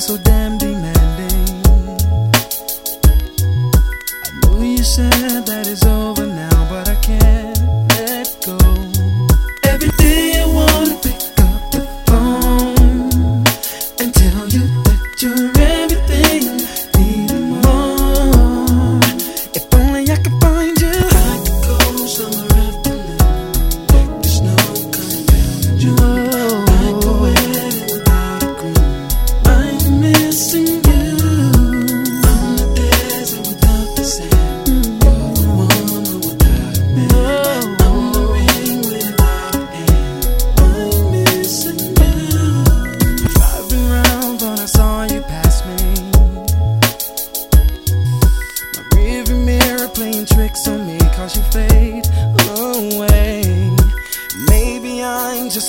so damn demanding. I know you said that it's over now, but I can't let go. Every day I wanna pick up the phone and tell you that you're.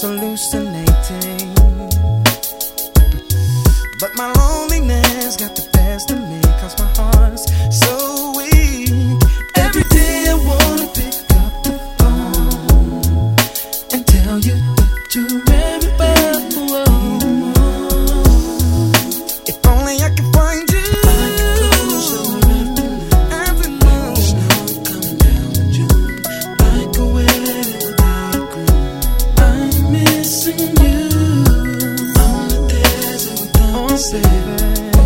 Hallucinating. But my heaven.